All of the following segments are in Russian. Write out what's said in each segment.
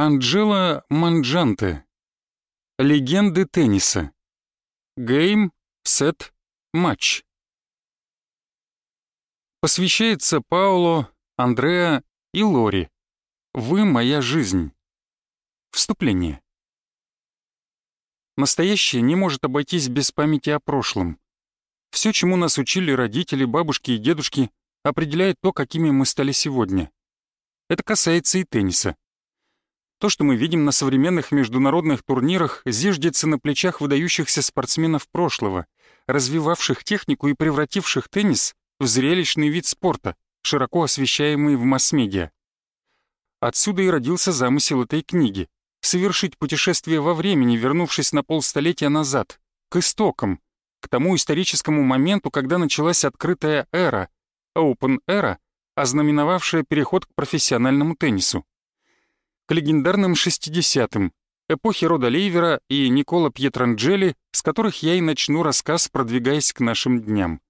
Анджела Манджанте. Легенды тенниса. Гейм, сет, матч. Посвящается Пауло, Андреа и Лори. Вы моя жизнь. Вступление. Настоящее не может обойтись без памяти о прошлом. Все, чему нас учили родители, бабушки и дедушки, определяет то, какими мы стали сегодня. Это касается и тенниса. То, что мы видим на современных международных турнирах, зиждется на плечах выдающихся спортсменов прошлого, развивавших технику и превративших теннис в зрелищный вид спорта, широко освещаемый в масс-медиа. Отсюда и родился замысел этой книги — совершить путешествие во времени, вернувшись на полстолетия назад, к истокам, к тому историческому моменту, когда началась открытая эра, Open Era, ознаменовавшая переход к профессиональному теннису к легендарным 60-м, эпохе рода Лейвера и Никола Пьетранджели, с которых я и начну рассказ, продвигаясь к нашим дням.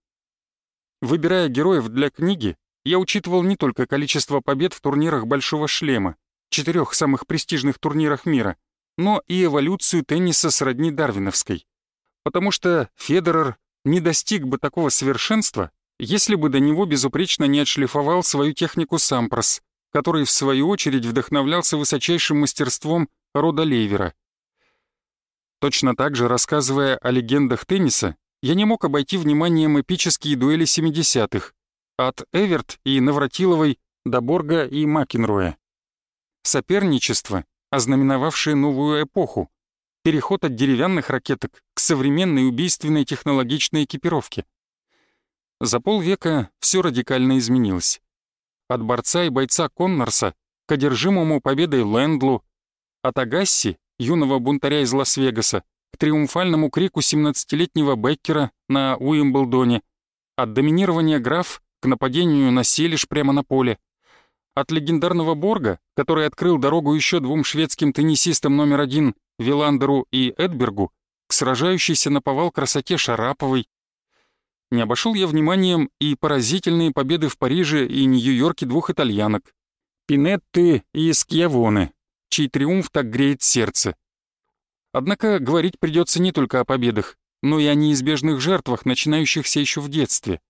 Выбирая героев для книги, я учитывал не только количество побед в турнирах «Большого шлема», четырех самых престижных турнирах мира, но и эволюцию тенниса сродни Дарвиновской. Потому что Федерер не достиг бы такого совершенства, если бы до него безупречно не отшлифовал свою технику Сампрос, который в свою очередь вдохновлялся высочайшим мастерством рода Лейвера. Точно так же, рассказывая о легендах тенниса, я не мог обойти вниманием эпические дуэли 70-х, от Эверт и Навратиловой до Борга и Макенроя. Соперничество, ознаменовавшее новую эпоху, переход от деревянных ракеток к современной убийственной технологичной экипировке. За полвека все радикально изменилось. От борца и бойца Коннорса к одержимому победой Лэндлу, от Агасси, юного бунтаря из Лас-Вегаса, к триумфальному крику 17-летнего Беккера на Уимблдоне, от доминирования граф к нападению на Селиш прямо на поле, от легендарного Борга, который открыл дорогу еще двум шведским теннисистам номер один, Виландеру и Эдбергу, к сражающейся на повал красоте Шараповой, не обошел я вниманием и поразительные победы в Париже и Нью-Йорке двух итальянок — Пинетты и Скьявоне, чей триумф так греет сердце. Однако говорить придется не только о победах, но и о неизбежных жертвах, начинающихся еще в детстве,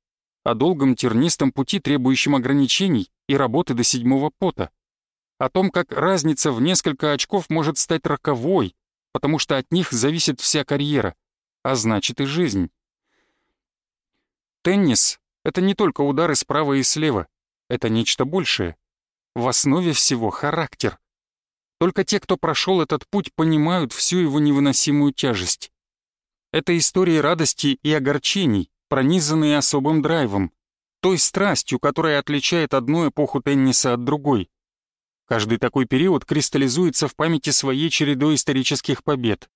о долгом тернистом пути, требующем ограничений и работы до седьмого пота, о том, как разница в несколько очков может стать роковой, потому что от них зависит вся карьера, а значит и жизнь. Теннис — это не только удары справа и слева, это нечто большее. В основе всего характер. Только те, кто прошел этот путь, понимают всю его невыносимую тяжесть. Это истории радости и огорчений, пронизанные особым драйвом, той страстью, которая отличает одну эпоху тенниса от другой. Каждый такой период кристаллизуется в памяти своей чередой исторических побед.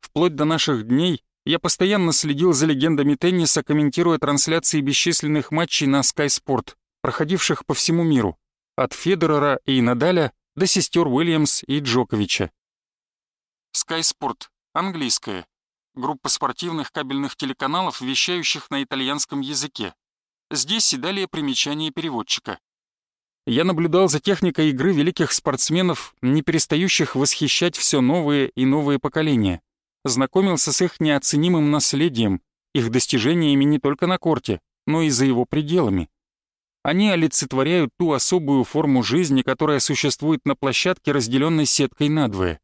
Вплоть до наших дней я постоянно следил за легендами тенниса, комментируя трансляции бесчисленных матчей на Sky Sport, проходивших по всему миру, от Федерера и Надаля до сестер Уильямс и Джоковича. Sky Sport, английская, группа спортивных кабельных телеканалов, вещающих на итальянском языке. Здесь и далее примечание переводчика. Я наблюдал за техникой игры великих спортсменов, не перестающих восхищать все новые и новые поколения знакомился с их неоценимым наследием, их достижениями не только на корте, но и за его пределами. Они олицетворяют ту особую форму жизни, которая существует на площадке, разделенной сеткой надвое.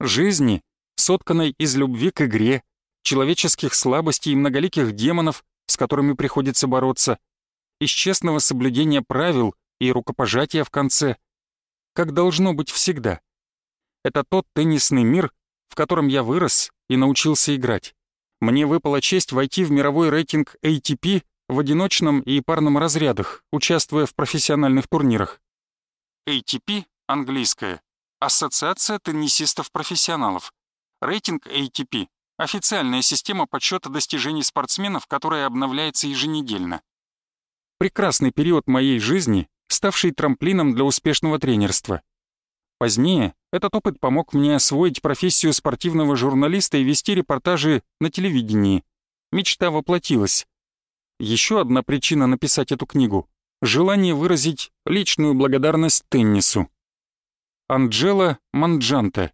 Жизни, сотканной из любви к игре, человеческих слабостей и многоликих демонов, с которыми приходится бороться, из честного соблюдения правил и рукопожатия в конце, как должно быть всегда. Это тот теннисный мир, в котором я вырос и научился играть. Мне выпала честь войти в мировой рейтинг ATP в одиночном и парном разрядах, участвуя в профессиональных турнирах. ATP — английская. Ассоциация теннисистов-профессионалов. Рейтинг ATP — официальная система подсчета достижений спортсменов, которая обновляется еженедельно. Прекрасный период моей жизни, ставший трамплином для успешного тренерства. Позднее этот опыт помог мне освоить профессию спортивного журналиста и вести репортажи на телевидении. Мечта воплотилась. Еще одна причина написать эту книгу — желание выразить личную благодарность теннису. Анджела Манджанта.